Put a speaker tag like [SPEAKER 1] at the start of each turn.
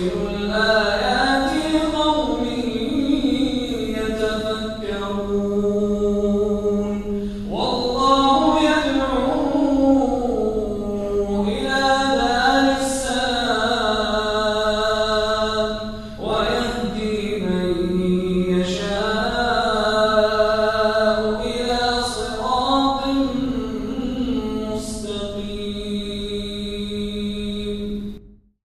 [SPEAKER 1] you